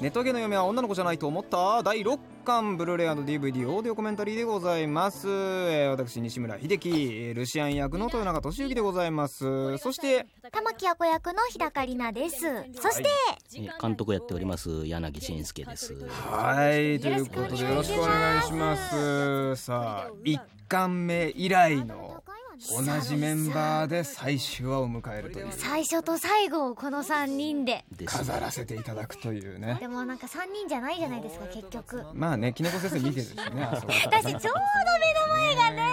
ネトゲの嫁は女の子じゃないと思った？第6巻ブルーレイ &DVD オーディオコメンタリーでございます、えー私西村秀樹えールシアン役の豊中俊之でございます。そして玉木あこ役の日高里奈です。そしてえ監督やっております柳慎介です。はいということでよろしくお願いします。さあ1巻目以来の同じメンバーで最終話を迎えるという。最初と最後をこの3人で。飾らせていただくというね。でもなんか3人じゃないじゃないですか結局。まあねきねこ先生見てるしね 私ちょうど目の前がね。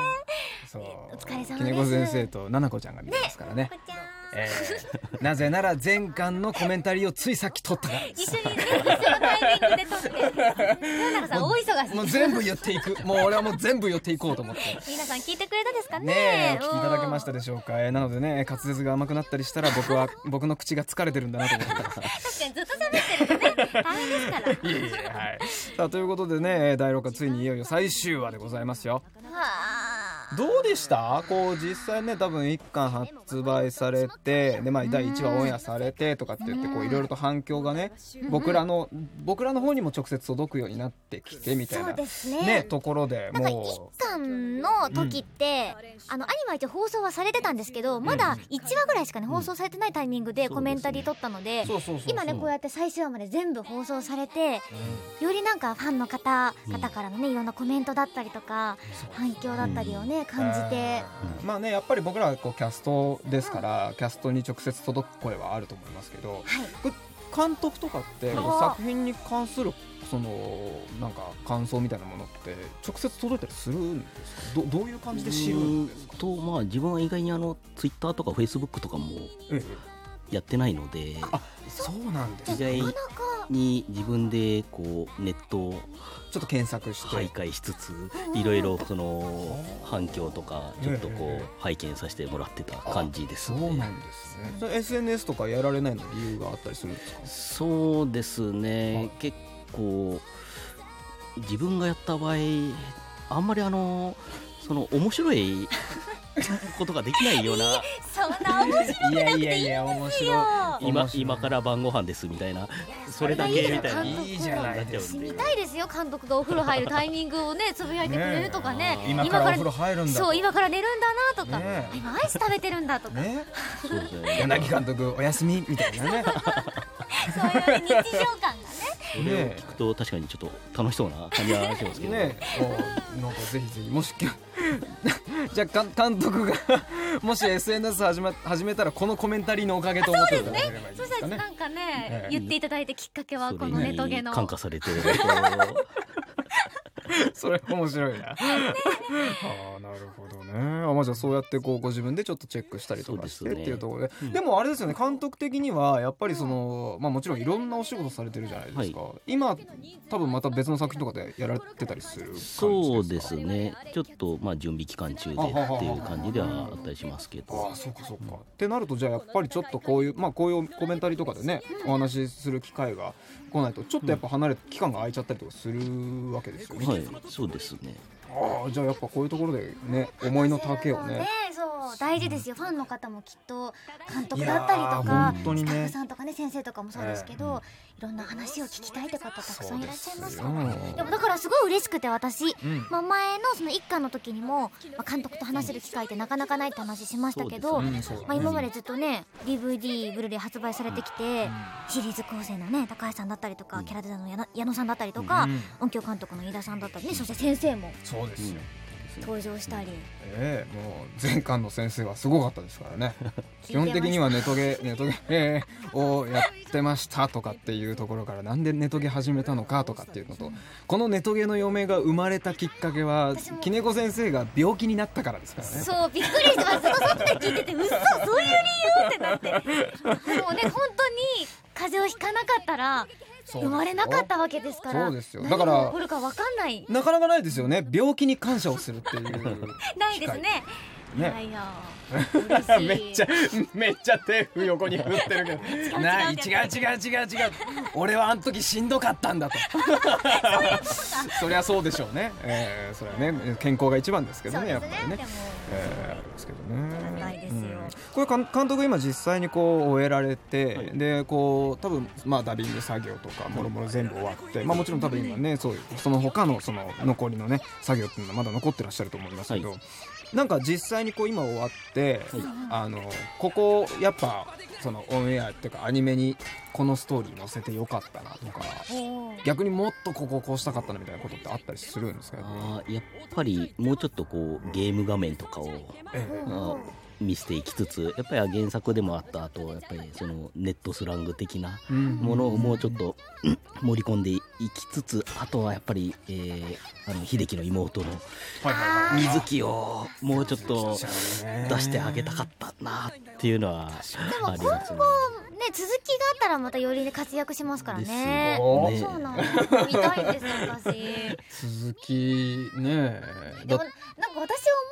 そう。お疲れ様です。きねこ先生とななこちゃんが見てますからね。こちゃんえーなぜなら前巻のコメンタリーをついさっき撮ったから。一緒にね一緒のタイミングで撮って。豊中さん大忙しもう全部言っていく。もう俺はもう全部言っていこうと思って。皆さん聞いてくれたですかね？ね聞きいただけましたでしょうか、えーなのでね滑舌が甘くなったりしたら僕は 僕の口が疲れてるんだなと思って確かにずっと喋ってるとね大変ですから いえいえはい。さあということでね第6話ついにいよいよ最終話でございますよ。はあどうでした？こう実際ね多分1巻発売されてで、まあ、第1話オンエアされてとかって言ってこういろいろと反響がね僕らの僕らの方にも直接届くようになってきてみたいなね。ねところでも一巻の時って、あのアニメは一応放送はされてたんですけどまだ1話ぐらいしかね放送されてないタイミングでコメンタリー撮ったので今ねこうやって最終話まで全部放送されてよりなんかファンの方々からのねいろんなコメントだったりとか反響だったりをね感じて。まあねやっぱり僕らはこうキャストですから、キャストに直接届く声はあると思いますけどはい。監督とかって作品に関するそのなんか感想みたいなものって直接届いたりするんですか？どどういう感じで知るんですか？とまあ自分は意外にあのツイッターとかフェイスブックとかもえ。やってないのであそうなんです。意外なかなかに自分でこうネットをちょっと検索して、徘徊しつついろいろその反響とかちょっとこええう拝見させてもらってた感じですそうねなんですね。それ SNS とかやられないの理由があったりするんですか？そうですね。結構自分がやった場合あんまりあのその面白いことができないような。そんな面白いやいやいや面白い。いよ今今から晩ご飯ですみたいな。それだけみたいな。いいじゃないですか見たいですよ監督がお風呂入るタイミングをねつぶやいてくれるとかね。ね今からお風呂入るんだそう今から寝るんだなとか、ね今アイス食べてるんだとか、ねそうですね。柳監督お休みみたいなね そういう日常感がね。それを聞くと確かにちょっと楽しそうな感じはしますけど。ねおなんかぜひぜひもし じゃあか監督がもし SNS 始め始めたらこのコメンタリーのおかげと思ってそですかねしたらなんかねええ言っていただいてきっかけはこのネトゲにの 感化されて それ面白いな。ああなるほどね。あまあじゃあそうやってこうご自分でちょっとチェックしたりとかしてっていうところで、うんでもあれですよね監督的にはやっぱりそのまあもちろんいろんなお仕事されてるじゃないですか。今多分また別の作品とかでやられてたりする感じですか？そうですねちょっとまあ準備期間中でっていう感じではあったりしますけあどあそうかそうか、ってなるとじゃあやっぱりちょっとこういうまあこういうコメンタリーとかでねお話しする機会が来ないと。ちょっとやっぱ離れ期間が空いちゃったりとかするわけですよね、はい。そうですね。ああじゃあやっぱこういうところでね思いの丈をね。ねそう大事ですよ。ファンの方もきっと監督だったりとかね。スタッフさんとかね先生とかもそうですけど、いろんな話を聞きたいって方たくさんいらっしゃいますよそうでもだからすごい嬉しくて私、ん。まあ、前のその一家の時にも、まあ、監督と話せる機会ってなかなかないって話しましたけど、ね。まあ、今までずっとね DVD ブルーレイ発売されてきて、シリーズ構成のね高橋さんだったりとか、キャラデザの矢野さんだったりとか、うん。音響監督の飯田さんだったりねそして先生も。そうですよ、登場したり、ええもう前巻の先生はすごかったですからね。基本的にはネトゲネトゲ、ええをやってましたとかっていうところからなんでネトゲ始めたのかとかっていうのとこのネトゲの嫁が生まれたきっかけはきねこ先生が病気になったからですからね。そうびっくりしてますずっと外で聞いてて嘘そういう理由？ってなって。でもね本当に風邪をひかなかったらそう生まれなかったわけですから。そうですよ。何だからが起こるか分かんない。なかなかないですよね。病気に感謝をするっていう ないですねね。めっちゃめっちゃ手横に振ってるけど。な違う違う違う。違う俺はあの時しんどかったんだと。そりゃそうでしょうね、えー、それはね健康が一番ですけどねやっぱりね。えー、ありますけどね。これかん。監督今実際にこう終えられて、はい。でこう多分まあダビング作業とかもろもろ全部終わって、まあもちろん多分今ねそういうその他のその残りのね作業っていうのはまだ残ってらっしゃると思いますけど、はなんか実際にこう今終わって、はい。あのここやっぱそのオンエアっていうかアニメにこのストーリー載せてよかったなとか逆にもっとこここうしたかったなみたいなことってあったりするんですか？あーやっぱりもうちょっとこうゲーム画面とかをえ見せていきつつやっぱり原作でもあった後やっぱりそのネットスラング的なうん。ものをもうちょっとうん盛り込んでいきつつあとはやっぱり、えーあの秀樹の妹の水木をもうちょっと出出してあげたかったなっていうのはもありますね。ね続きがあったらまたよりね活躍しますからね。そうなの見たいんですよ私。続きね。でもだなんか私は思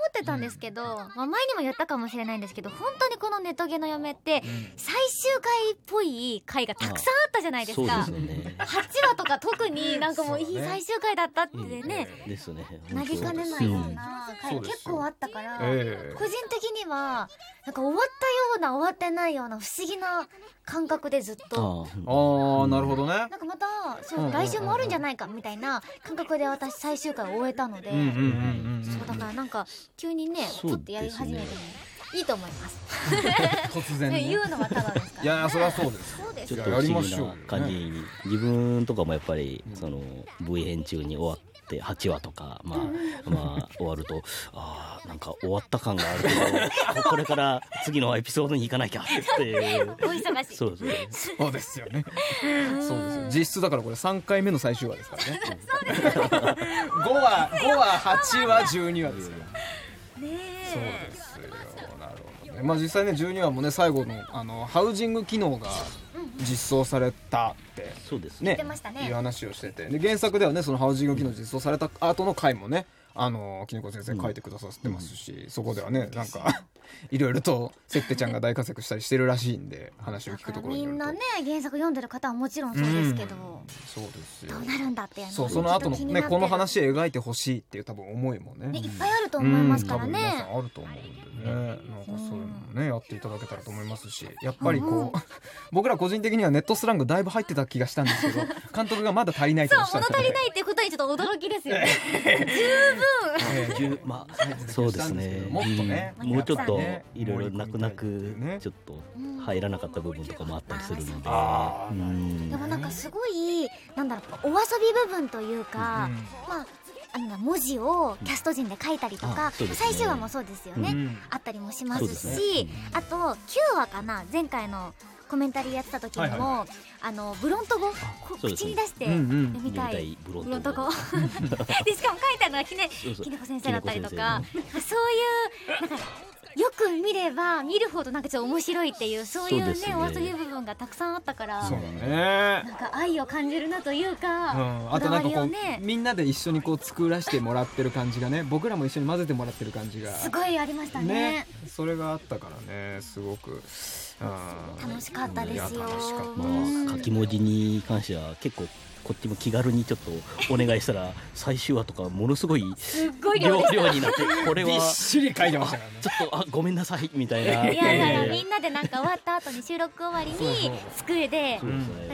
ってたんですけど、まあ、前にも言ったかもしれないんですけど本当にこのネトゲの嫁って最終回っぽい回がたくさんあったじゃないですそうでかすよね。8話とか特になんかもういい最終回だったってね。ですね。なりかねないような回が結構あったからええ。個人的にはなんか終わったような終わってないような不思議な感覚でずっあと。ああ。あなるほどね。なんかまたそう、来週もあるんじゃないかみたいな感覚で私最終回を終えたので、そうだからなんか急にねそう撮ってやり始めてもいいと思います。突然ね。ね言うのはただですから、ね。いやそれはそうです。ちょよっと不思議な感じに、自分とかもやっぱりうんその V 編中に終わって8話とかまあまあ終わるとああなんか終わった感があるけど これから次のエピソードに行かなきゃっていう。お忙しい。そうです。ねそうですよね。そうですよ。実質だからこれ3回目の最終話ですからね。5話5話8話12話ですよねそうえ。ですね。まあ実際ね12話もね最後のあのハウジング機能が実装されたってそうですね言ってましたね。いう話をしてて。で原作ではねそのハウジング機能実装された後の回もねあのきねこ先生書いてくださってますし、そこではねなんか いろいろとせってちゃんが大活躍したりしてるらしいんで話を聞くところによると。みんなね原作読んでる方はもちろんそうですけど、うん。そうですよ。どうなるんだっていうのそうその後のねこの話描いてほしいっていう多分思いもね。ねいっぱいあると思いますからね。んあると思うんでね。なんかそういうのもねやっていただけたらと思いますし。やっぱりこう 僕ら個人的にはネットスラングだいぶ入ってた気がしたんですけど監督がまだ足りないとそうおっしゃって物足りないっていうことにちょっと驚きですよね。ええじゅまあそうですね。もっとね。うん。もうちょっとね。いろいろ泣く泣くね。ちょっと入らなかった部分とかもあったりするので。でもなんかすごいなんだろうお遊び部分というか、まああの文字をキャスト陣で書いたりとか、最終話もそうですよね、うん。あったりもしますし、ね。あと9話かな前回のコメンタリーやってた時にも、はいはあのブロント語口に出して読みたい,、ブロント語。で しかも書いたのはきねきねこ先生だったりときかね。そういうなんかよく見れば見るほどなんかちょっと面白いっていうそういうねそうね。お遊び部分がたくさんあったからそうだね。なんか愛を感じるなというか、うん、あことなんかこう、ねみんなで一緒にこう作らせてもらってる感じがね僕らも一緒に混ぜてもらってる感じが。すごいありましたね。それがあったからねすごく、うん、楽しかったですよ。楽しかった。まあ書き文字に関しては結構こっちも気軽にちょっとお願いしたら最終話とかものすごいすっごい量。量になってこれはびっしり書いてましたからね。ちょっとあごめんなさいみたいな。いやだからえー。みんなでなんか終わった後に収録終わりに机で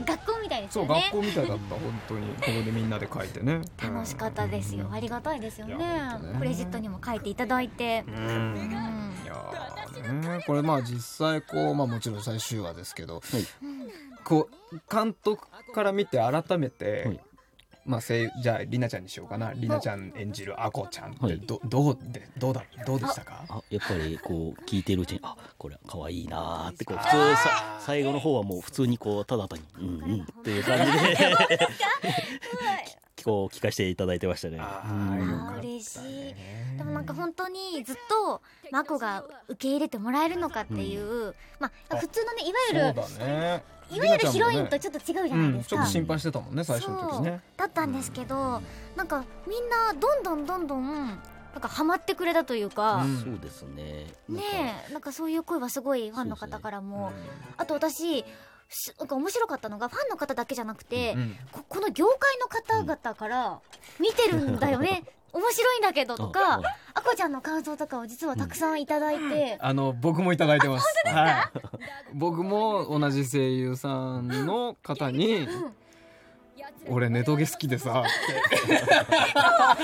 学校みたいですそうよね学校みたいだった本当に。ここでみんなで書いてね。楽しかったですよ。ありがたいですよね。クレジットにも書いていただいて。いやーねこれまあ実際こうまあもちろん最終話ですけど。はいこう監督から見て改めて、はい。まあ声優じゃありなちゃんにしようかな。りなちゃん演じるあこちゃんってはい。ど,、どうでどうだどうでしたか？あやっぱりこう聞いてるうちにあこれ可愛いなーってこう普通さ最後の方はもう普通にこうただ単にうんうんっていう感じで。こう聞かせていただいてましたね。あうしい。でもなんか本当にずっとマコが受け入れてもらえるのかっていう、まあ普通のねいわゆるそうだねいわゆるヒロインとりちょっと違うじゃないですか、ちょっと心配してたもんね最初の時ね。だったんですけどなんかみんなどんどんどんどんなんかハマってくれたというか、うん。そうですね。ねえなんかそういう声はすごいファンの方からも、あと私しなんか面白かったのがファンの方だけじゃなくて、うんここの業界の方々から見てるんだよね。面 白いんだけどとかああこちゃんの感想とかを実はたくさんいただいて、あの僕もいただいてます。はい。僕も同じ声優さんの方に、俺ネトゲ好きでさ。って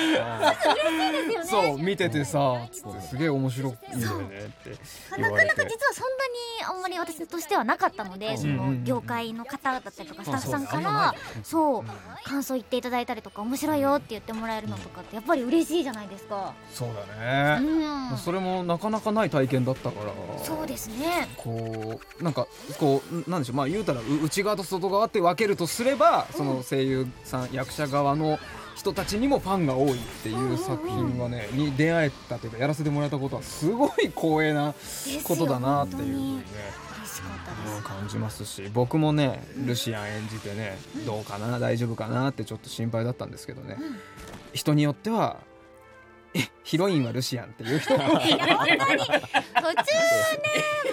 そう見ててさつってすげえ面白い。んだよねって言なかなか実はそんなにあんまり私としてはなかったので、んその業界の方だったりとかスタッフさんからそう。感想言っていただいたりとか面白いよって言ってもらえるのとかってやっぱり嬉しいじゃないですか。そう。う。だね、ん、それもなかなかない体験だったからそう。ですね。こう。なんかこう。なんでしょう。まあ言う。たらう。内側と外側って分けるとすればその声優さん役者側の人たちにもファンが多いっていう作品はねに出会えたというかやらせてもらえたことはすごい光栄なことだなっていうふうに。ね感じますし僕もねルシアン演じてねどうかな大丈夫かなってちょっと心配だったんですけどね。人によってはえヒロインはルシアンっていう人。もいや本当に途中ね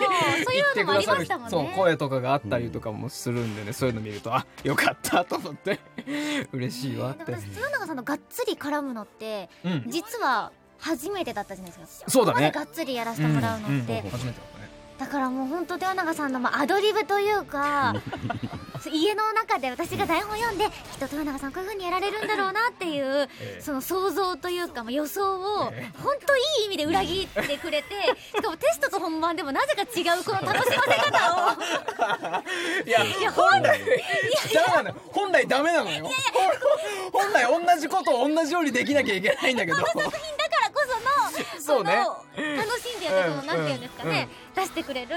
もうそういうのもありましたもんね。そう声とかがあったりとかもするんでね、そういうの見るとあよかったと思って。嬉しいわって。豊永さんのがっつり絡むのってうん、実は初めてだったじゃないですか。そうだね。がっつりやらせてもらうのって、うんうん。初めてだったね。だからもう本当豊永さんのまあアドリブというか 家の中で私が台本読んできっと豊永さんこういう風にやられるんだろうなっていうええ。その想像というかまあ予想をえ本当いい意味で裏切ってくれてしかもテストと本番でもなぜか違うこの楽しませ方を。いやいや本来本来ダメなのよ。本来同じことを同じようにできなきゃいけないんだけど。だからこそのそうね。の楽しんでやってそのうんなんていうんですかね出してくれる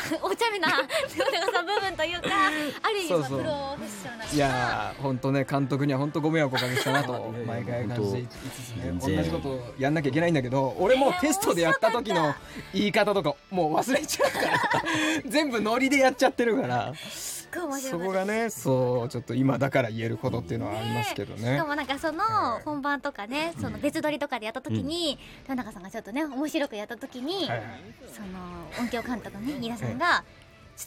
お茶目な豊永さん部分というか ある意味プロフェッショナルいやー本当ね監督には本当ご迷惑おかけしたなと毎回感じていつつね。同じことをやんなきゃいけないんだけど俺もテストでやった時の言い方とかもう忘れちゃうから。全部ノリでやっちゃってるから面白いそこがねそうちょっと今だから言えることっていうのはありますけどね。しかもなんかその本番とかねその別撮りとかでやった時に豊永さんがちょっとね面白くやった時にその音響監督のね飯田さんが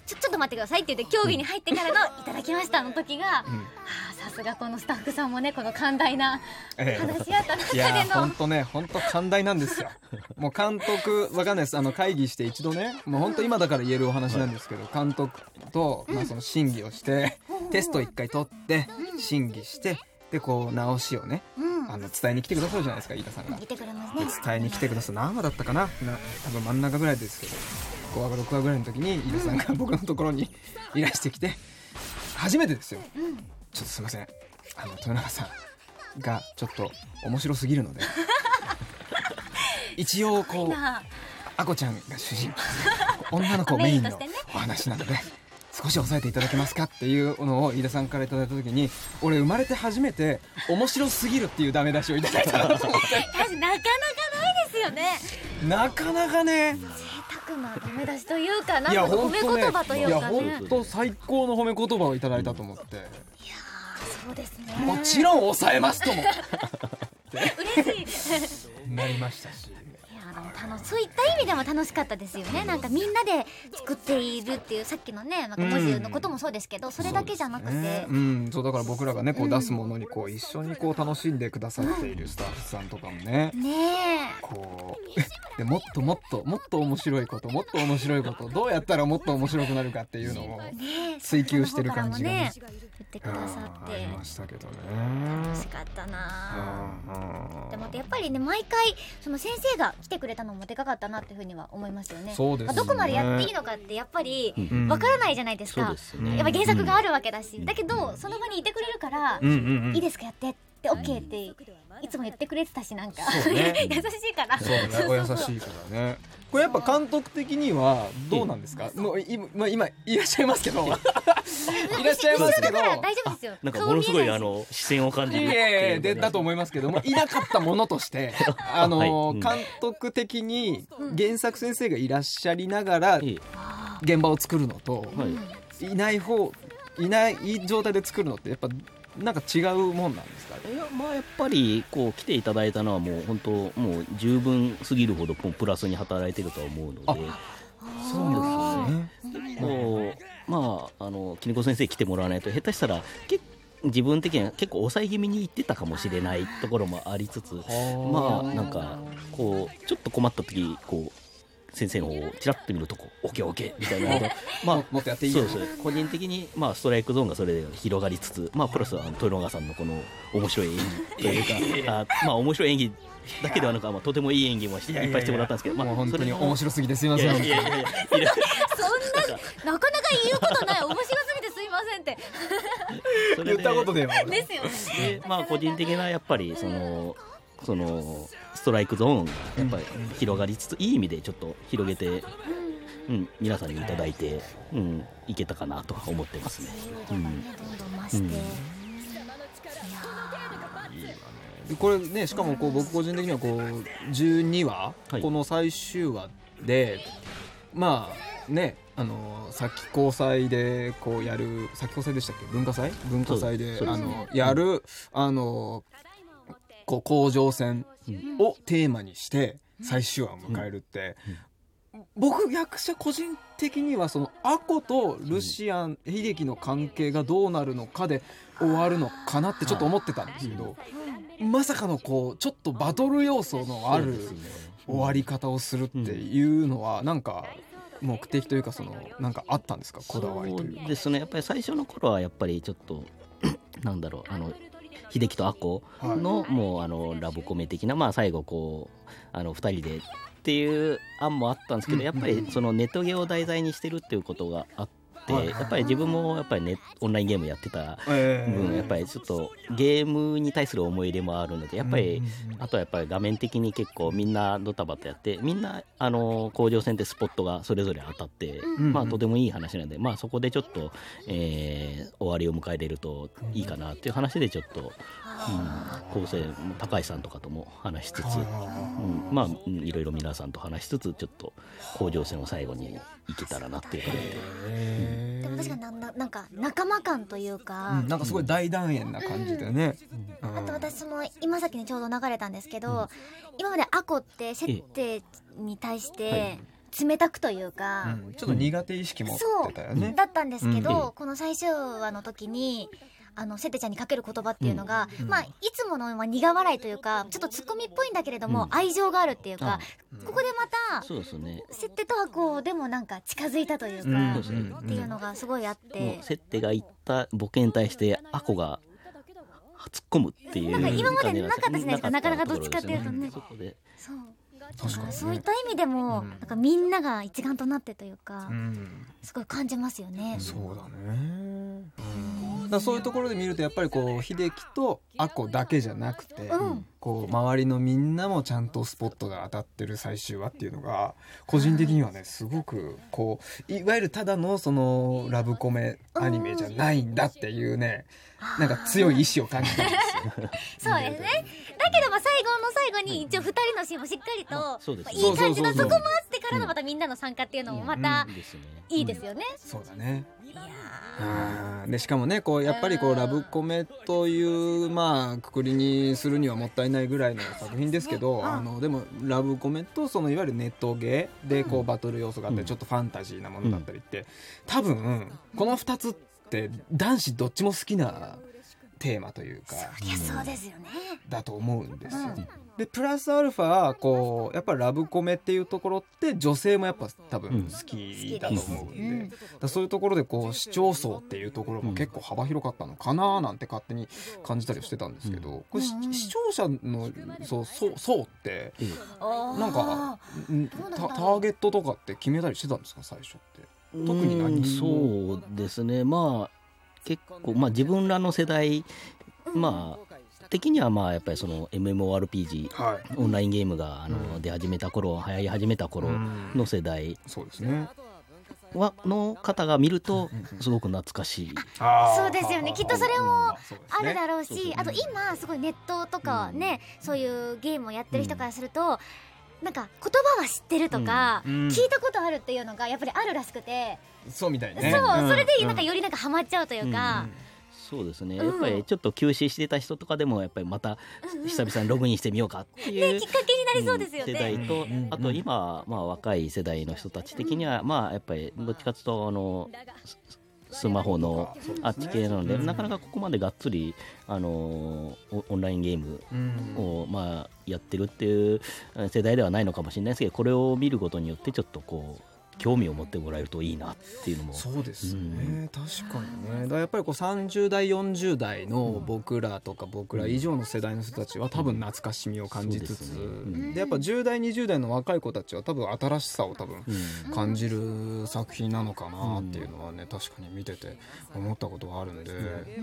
ちょちょっと待ってくださいって言って競技に入ってからの「いただきました」の時が、はうん。あさすがこのスタッフさんもねこの寛大なええ。話し合った中いやでの本当ね本当寛大なんですよ。もう監督わかんないです。あの会議して一度ねもう本当今だから言えるお話なんですけど監督と、まあ、その審議をしてテスト一回取って審議してでこう直しをねうん。あの伝えに来てくださるじゃないですか飯田さんが。見てくれますでね伝えに来てくださる何話だったかなな多分真ん中ぐらいですけど5話か6話ぐらいの時に飯田さんが僕のところにいらしてきて初めてですよ。うん。ちょっとすいません。あの豊永さんがちょっと面白すぎるので。一応こうなああこちゃんが主人公。女の子メインのお話なので少し抑えていただけますかっていうのを飯田さんからいただいた時に俺生まれて初めて面白すぎるっていうダメ出しをいただいたな かなかないですよね。なかなかね贅沢なダメ出しというかなんいやか褒め言葉といういやかね本当最高の褒め言葉をいただいたと思って。そうですね。もちろん抑えますとも。嬉しい。なりましたしい やでも楽しそういった意味でも楽しかったですよね。なんかみんなで作っているっていうさっきのねなんか文字のこともそうですけど、それだけじゃなくて、ね。うん、そうだから僕らがねこう出すものにこう一緒にこう楽しんでくださっているスタッフさんとかもね。ねこうでもっともっともっと面白いこともっと面白いことどうやったらもっと面白くなるかっていうのを追求してる感じがね。ね言ってくださあってりましたけどね。楽しかったな。うんでもやっぱりね毎回その先生が来てくれたのもでかかったなっていうふうには思いますよね。そうですね。まあどこまでやっていいのかってやっぱりうん。わからないじゃないですか、ですね。やっぱ原作があるわけだし、だけどその場にいてくれるから、うんうんうん。いいですかやって。って OK っていつも言ってくれてたしなんか、ね。優しいから。そうね、お優しいからね。これやっぱ監督的にはどうなんですか？もう今、まあ、今いらっしゃいますけど。いらっしゃいますけど。だから大丈夫ですよ。なんかものすごいあ顔の視線を感じるいやいやだと思いますけどもいなかったものとしてあの、監督的に原作先生がいらっしゃりながらええ。現場を作るのと、はい。いない方いない状態で作るのってやっぱなんか違うもんなんですか？いやまあやっぱりこう来ていただいたのはもう本当もう十分すぎるほどプラスに働いてるとは思うので。そうですよね。こうまああのきねこ先生来てもらわないと下手したら結自分的には結構抑え気味に言ってたかもしれないところもありつつまあなんかこうちょっと困った時こう先生の方をちらっと見るとこう、オッケーオッケーみたいな。まあ、もっとやっていいそうです個人的に、まあ、ストライクゾーンがそれで広がりつつ、まあ、プラスは豊永さんのこの面白い演技というか、あまあ、面白い演技だけではなく、まあ、とてもいい演技もしていっぱいしてもらったんですけど、まあ、もう本当に面白すぎてすみません。いやいやいやいや。そんななかなか言うことない面白すぎてすいませんって。それで言ったことでもですよね。でまあ個人的なやっぱりそのそのストライクゾーンやっぱり広がりつついい意味でちょっと広げて、うん、皆さんにいただいて、うん、いけたかなとは思ってますね。うん。これねしかもこう僕個人的にはこう12話、はい。この最終話でまあねあの夏季高祭でこうやる夏季高祭でしたっけ？文化祭？文化祭であのやるあのこう甲状腺をテーマにして最終話を迎えるって、僕役者個人的にはそのアコとルシアン秀樹の関係がどうなるのかで終わるのかなってちょっと思ってたんですけど、まさかのこうちょっとバトル要素のある終わり方をするっていうのはなんか目的というかそのなんかあったんですか？こだわりというですね。やっぱり最初の頃はやっぱりちょっとなんだろう。あの秀樹とアコの、もうあのラブコメ的なまあ最後こうあの2人でっていう案もあったんですけど、うん。やっぱりそのネットゲを題材にしてるっていうことがあって、はいやっぱり自分もやっぱりネオンラインゲームやってたえ分、やっぱりちょっとゲームに対する思い入れもあるのでやっぱり、うんあとはやっぱり画面的に結構みんなドタバタやってみんなあの甲状腺でスポットがそれぞれ当たって、んまあとてもいい話なんで、まあそこでちょっと、えー終わりを迎えれるといいかなっていう話でちょっと、うん、構成高橋さんとかとも話しつつ、うん、まあうんいろいろ皆さんと話しつつちょっと甲状腺を最後にいけたらなっていう感じで。でも確かになんだなんか仲間感というか、うん。なんかすごい大団円な感じでね、うん。あと私その今さっきにちょうど流れたんですけど、今までアコって設定に対して冷たくというか、うん。ちょっと苦手意識持ってたよね、だったんですけど、うん。この最終話の時にあのセテちゃんにかける言葉っていうのが、まあいつものまあ苦笑いというかちょっとツッコミっぽいんだけれども、うん。愛情があるっていうか、あここでまたそうですね。設定とはこうでもなんか近づいたというか、うん。っていうのがすごいあって、設定が言ったボケに対してアコが突っ込むっていうなんか今までなかったじゃないですか。ななかなかどっちかっていうとね。そこで。そう確かにねそういった意味でも、うん。なんかみんなが一丸となってというか、うん。すごい感じますよね。そうだね、だからそういうところで見るとやっぱりこう秀樹とアコだけじゃなくて、うんこう周りのみんなもちゃんとスポットが当たってる最終話っていうのが個人的にはねすごくこういわゆるただのそのラブコメアニメじゃないんだっていうねなんか強い意志を感じたんですよ。そうですね。だけどまあ最後の最後に一応二人のシーンもしっかりと、まあいい感じのそこもあってからのまたみんなの参加っていうのもまたいいですよね。そうだね。でしかもねこうやっぱりこうラブコメというまあくくりにするにはもったいないぐらいの作品ですけどあのでもラブコメとそのいわゆるネットゲーでこうバトル要素があってうん。ちょっとファンタジーなものだったりって多分この2つって男子どっちも好きなテーマというかそうですよね。だと思うんですよ。うん。でプラスアルファこうやっぱりラブコメっていうところって女性もやっぱ多分好きだと思うんで、うんだそういうところでこう視聴層っていうところも結構幅広かったのかななんて勝手に感じたりしてたんですけど、うん。うん視聴者のそうそう層ってえなんかターゲットとかって決めたりしてたんですか？最初って。特に何うんそうですね。まあ結構まあ自分らの世代まあ的にはまあやっぱりその MMORPG はい。オンラインゲームがあの、うん。出始めた頃流行り始めた頃の世代そうですね。はの方が見るとうんうんすごく懐かしい、そうですよね。きっとそれもあるだろうそうそうし、あと今すごいネットとかね、そういうゲームをやってる人からすると、なんか言葉は知ってるとか、うん。うん。聞いたことあるっていうのがやっぱりあるらしくて、そうみたいね。そう、ん。それでうなんかよりなんかハマっちゃうというか、そうですね、うん。やっぱりちょっと休止してた人とかでもやっぱりまた久々にログインしてみようかっていう、ねきっかけになりそうですよ世ね。代と、うん。あと今、まあ、若い世代の人たち的には、まあ、やっぱりどっちかというとあのススマホのあっち系なので、うん。なかなかここまでがっつりあのオオンラインゲームうん。を、まあ、やってるっていうえ世代ではないのかもしれないですけどこれを見ることによってちょっとこう興味を持ってもらえるといいなっていうのも。そうですよね、確かにね。だやっぱりこう30代40代の僕らとか僕ら以上の世代の人たちは多分懐かしみを感じつつ、そうですね。うんでやっぱ10代20代の若い子たちは多分新しさを多分うん。感じる作品なのかなっていうのはね確かに見てて思ったことがあるんで。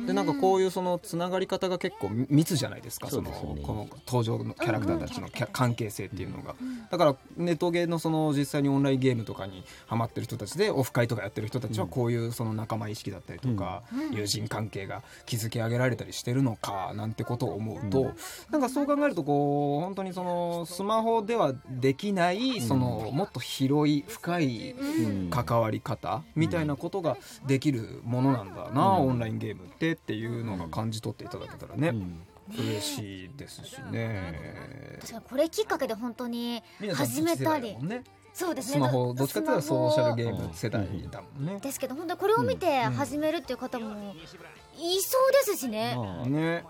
でなんかこういうそのつながり方が結構密じゃないですかそうのね。この登場のキャラクターたちの関係性っていうのが。だからネットゲーのその実際にオンラインゲームとかにハマってる人たちでオフ会とかやってる人たちはこういうその仲間意識だったりとか友人関係が築き上げられたりしてるのかなんてことを思うとなんかそう考えるとこう本当にそのスマホではできないそのもっと広い深いうん関わり方みたいなことができるものなんだな、オンラインゲームってっていうのが感じ取っていただけたらね、うん。嬉しいですしね。確かにこれきっかけで本当に始めたりそうですね。スマホどっちかっていうとソーシャルゲーム世代だもんね。ですけど本当にこれを見てうん始めるっていう方もいそうですしね、まあね。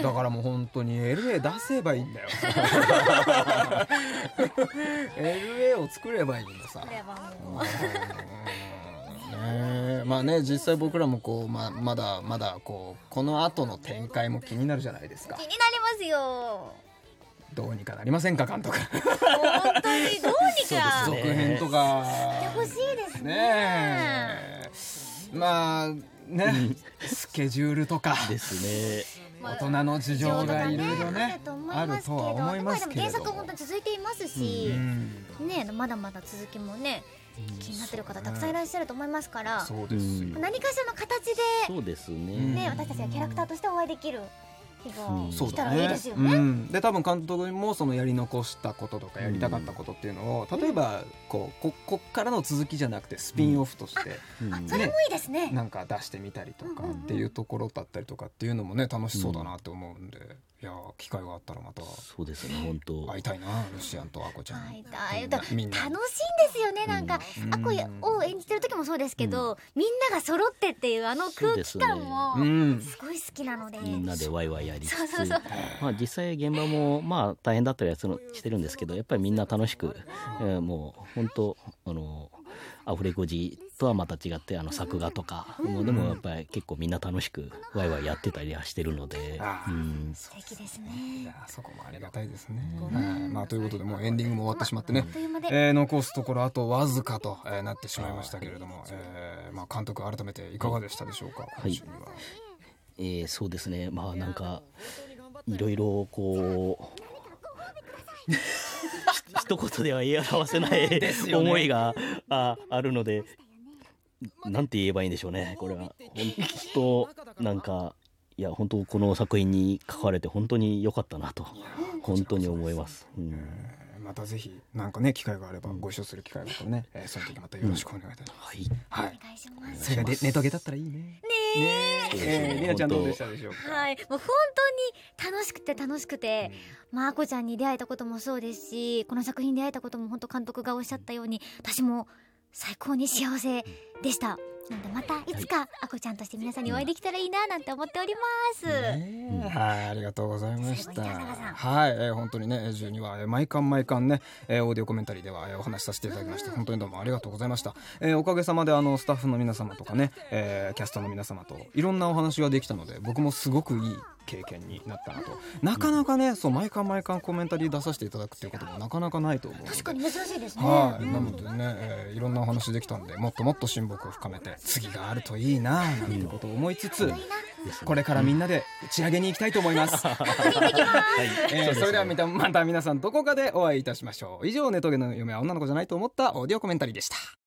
だからもう本当に LA 出せばいいんだよ。LA を作ればいいんださまあね。実際僕らもこうままだまだこうこの後の展開も気になるじゃないですか。気になりますよどうにかなりませんか監督。本当にどうにか。続編とか。してほしいですね。まあね。スケジュールとか。ですね。大人の事情がいろいろねああるるとは思いますけれでも原作本当に続いていますし、うん。ねまだまだ続きもね気になってる方たくさんいらっしゃると思いますから、そうです。よ何かしらの形でそうですね、ね、私たちがキャラクターとしてお会いできるそうね。うん、で多分監督もそのやり残したこととかやりたかったことっていうのを、例えばこうここっからの続きじゃなくてスピンオフとして、うん。あそれもいいですね。なんか出してみたりとかっていうところだったりとかっていうのもね楽しそうだなって思うんで、いや機会があったらまた。そうですね本当。会いたいなルシアンとアコちゃん。会いに。たい。楽しいんですよねなんか、うん。アコを演じてる時もそうですけど、みんなが揃ってっていうあの空気感もうん。すごい好きなので、みんなでワイワイやりつつ。そうそうそう。まあ、実際現場もまあ大変だったりはするしてるんですけどやっぱりみんな楽しく、えーもう本当あのアフレコ時とはまた違ってあの作画とか、もうでもやっぱり結構みんな楽しくワイワイやってたりはしてるので、素敵ですいね。やそこもありがたいですね。はい。まあ、ということでもうエンディングも終わってしまってね。う間で、えー残すところあとわずかと、えーなってしまいましたけれども、えーまあ、監督改めていかがでしたでしょうか、はえーそうですね。まあなんかいろいろこうひ一言では言い表せない、思いがああるのでなんて言えばいいんでしょうねこれは。本当なんかいや本当この作品に関われて本当に良かったなと本当に思います、うん。えーまたぜひなんかね機会があればご一緒する機会があったらね、えーその時またよろしくお願いいたします、はい。はい。お願いします。それがでネトゲだったらいいね。ねえ。え。ーりなちゃんどうでしたでしょうかはい、もう本当に楽しくて楽しくて、まあ、あこちゃんに出会えたこともそうですし、この作品に出会えたことも本当監督がおっしゃったように、私も最高に幸せでした。なのでまたいつかあこちゃんとして皆さんにお会いできたらいいななんて思っております。ねえはい、ありがとうございました。はい、えー本当にね、12話、えー毎巻毎巻ね、えーオーディオコメンタリーでは、えーお話しさせていただきまして、本当にどうもありがとうございました。えーおかげさまで、あの、スタッフの皆様とかね、えーキャストの皆様と、いろんなお話ができたので、僕もすごくいい経験になったなと。なかなかね、そう、毎巻毎巻コメンタリー出させていただくっていうこともなかなかないと思う。確かに珍しいですね。はい、うんなのでね、えーいろんなお話できたんでもっともっと親睦を深めて次があるといいななんてことを思いつつ、これからみんなで打ち上げに行きたいと思います。えーそれではまたまた皆さんどこかでお会いいたしましょう。以上ネトゲの嫁は女の子じゃないと思ったオーディオコメンタリーでした。